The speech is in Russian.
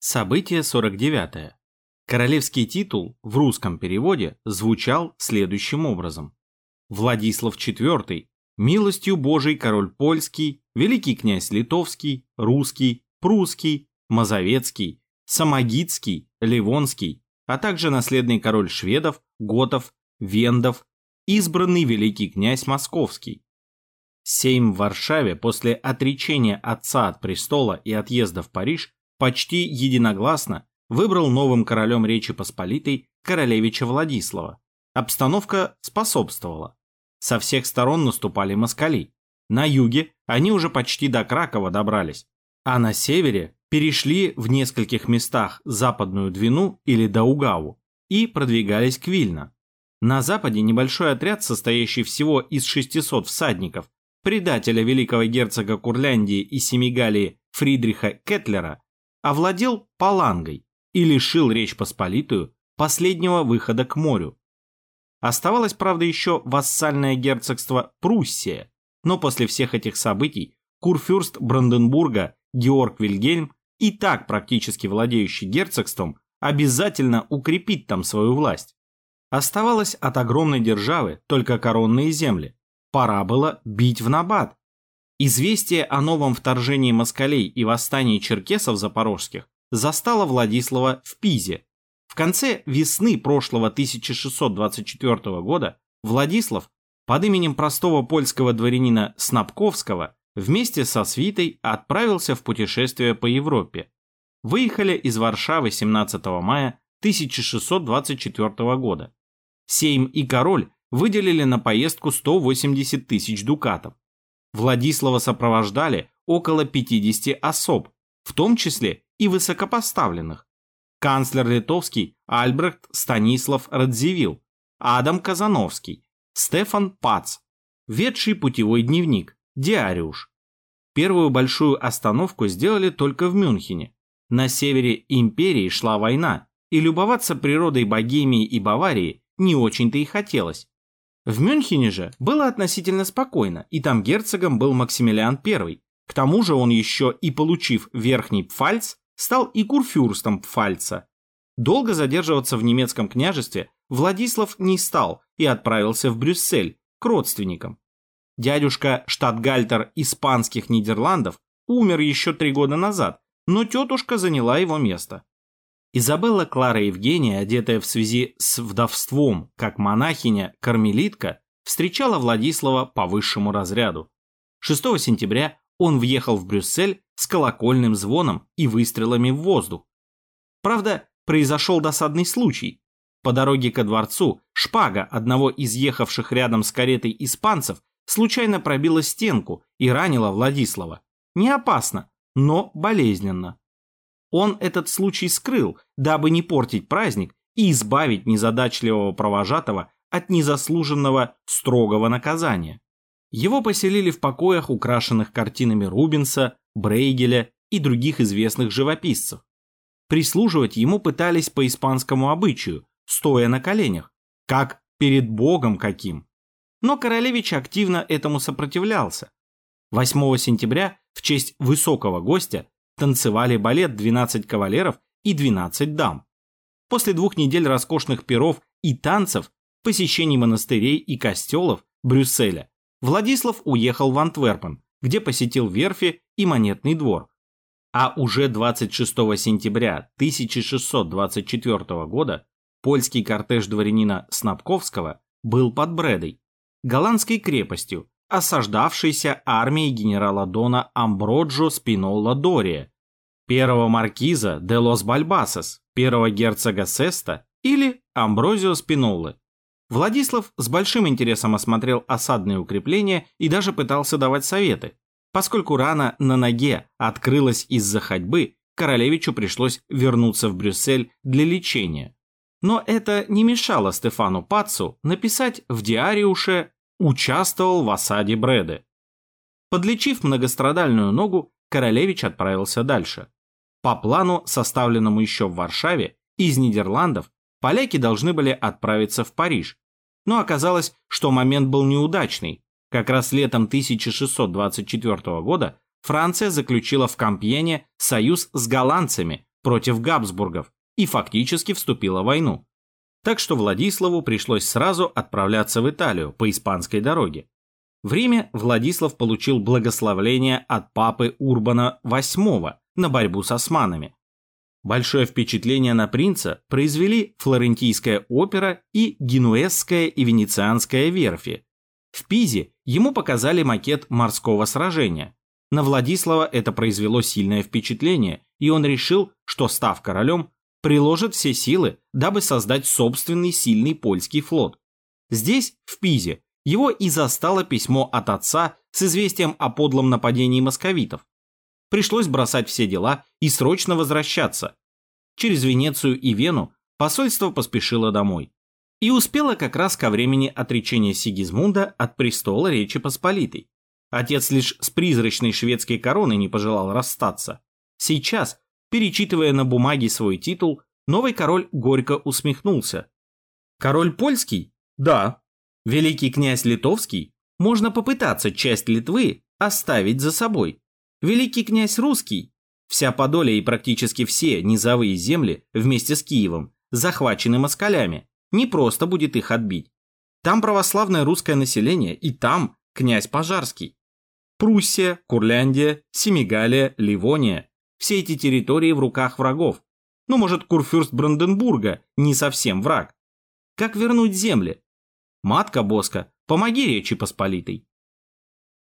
Событие 49. Королевский титул в русском переводе звучал следующим образом. Владислав IV, милостью Божией король польский, великий князь литовский, русский, прусский, мазовецкий, самогитский, ливонский, а также наследный король шведов, готов, вендов, избранный великий князь московский. Сейм в Варшаве после отречения отца от престола и отъезда в Париж почти единогласно выбрал новым королем Речи Посполитой королевича Владислава. Обстановка способствовала. Со всех сторон наступали москали. На юге они уже почти до Кракова добрались, а на севере перешли в нескольких местах Западную Двину или Даугаву и продвигались к Вильно. На западе небольшой отряд, состоящий всего из 600 всадников, предателя великого герцога Курляндии и Семигалии Фридриха Кетлера, овладел Палангой и лишил Речь Посполитую последнего выхода к морю. Оставалось, правда, еще вассальное герцогство Пруссия, но после всех этих событий курфюрст Бранденбурга Георг Вильгельм, и так практически владеющий герцогством, обязательно укрепит там свою власть. Оставалось от огромной державы только коронные земли. Пора было бить в набат Известие о новом вторжении москалей и восстании черкесов запорожских застало Владислава в Пизе. В конце весны прошлого 1624 года Владислав под именем простого польского дворянина Снапковского вместе со свитой отправился в путешествие по Европе. Выехали из Варшавы 17 мая 1624 года. Сейм и король выделили на поездку 180 тысяч дукатов. Владислава сопровождали около 50 особ, в том числе и высокопоставленных. Канцлер литовский Альбрехт Станислав Радзивилл, Адам Казановский, Стефан Пац, ведший путевой дневник, Диариуш. Первую большую остановку сделали только в Мюнхене. На севере империи шла война, и любоваться природой Богемии и Баварии не очень-то и хотелось. В Мюнхене же было относительно спокойно, и там герцогом был Максимилиан I. К тому же он еще и получив верхний Пфальц, стал и курфюрстом Пфальца. Долго задерживаться в немецком княжестве Владислав не стал и отправился в Брюссель к родственникам. Дядюшка штатгальтер испанских Нидерландов умер еще три года назад, но тетушка заняла его место. Изабелла Клара Евгения, одетая в связи с вдовством, как монахиня-кармелитка, встречала Владислава по высшему разряду. 6 сентября он въехал в Брюссель с колокольным звоном и выстрелами в воздух. Правда, произошел досадный случай. По дороге ко дворцу шпага одного из ехавших рядом с каретой испанцев случайно пробила стенку и ранила Владислава. Не опасно, но болезненно. Он этот случай скрыл, дабы не портить праздник и избавить незадачливого провожатого от незаслуженного строгого наказания. Его поселили в покоях, украшенных картинами Рубенса, Брейгеля и других известных живописцев. Прислуживать ему пытались по испанскому обычаю, стоя на коленях, как перед богом каким. Но королевич активно этому сопротивлялся. 8 сентября в честь высокого гостя танцевали балет 12 кавалеров и 12 дам. После двух недель роскошных перов и танцев, посещений монастырей и костелов Брюсселя, Владислав уехал в Антверпен, где посетил верфи и монетный двор. А уже 26 сентября 1624 года польский кортеж дворянина Снапковского был под Бредой, голландской крепостью, осаждавшейся армией генерала Дона Амброджо Спинолла Дория, первого маркиза де лос Бальбасос, первого герцога Сеста или Амброзио Спиноллы. Владислав с большим интересом осмотрел осадные укрепления и даже пытался давать советы. Поскольку рана на ноге открылась из-за ходьбы, королевичу пришлось вернуться в Брюссель для лечения. Но это не мешало Стефану Пацу написать в диариуше участвовал в осаде Бреды. Подлечив многострадальную ногу, Королевич отправился дальше. По плану, составленному еще в Варшаве, из Нидерландов поляки должны были отправиться в Париж. Но оказалось, что момент был неудачный. Как раз летом 1624 года Франция заключила в Кампьене союз с голландцами против Габсбургов и фактически вступила в войну. Так что Владиславу пришлось сразу отправляться в Италию по испанской дороге. В Риме Владислав получил благословление от папы Урбана VIII на борьбу с османами. Большое впечатление на принца произвели флорентийская опера и генуэзская и венецианская верфи. В Пизе ему показали макет морского сражения. На Владислава это произвело сильное впечатление, и он решил, что, став королем, приложит все силы, дабы создать собственный сильный польский флот. Здесь, в Пизе, его и застало письмо от отца с известием о подлом нападении московитов. Пришлось бросать все дела и срочно возвращаться. Через Венецию и Вену посольство поспешило домой. И успело как раз ко времени отречения Сигизмунда от престола Речи Посполитой. Отец лишь с призрачной шведской короной не пожелал расстаться. Сейчас, перечитывая на бумаге свой титул, новый король горько усмехнулся. Король польский? Да. Великий князь литовский? Можно попытаться часть Литвы оставить за собой. Великий князь русский? Вся Подолья и практически все низовые земли вместе с Киевом захвачены москалями. Не просто будет их отбить. Там православное русское население, и там князь Пожарский. Пруссия, Курляндия, Семигалия, Ливония. Все эти территории в руках врагов. Ну, может, Курфюрст Бранденбурга не совсем враг. Как вернуть земли? Матка Боска, помоги Речи Посполитой.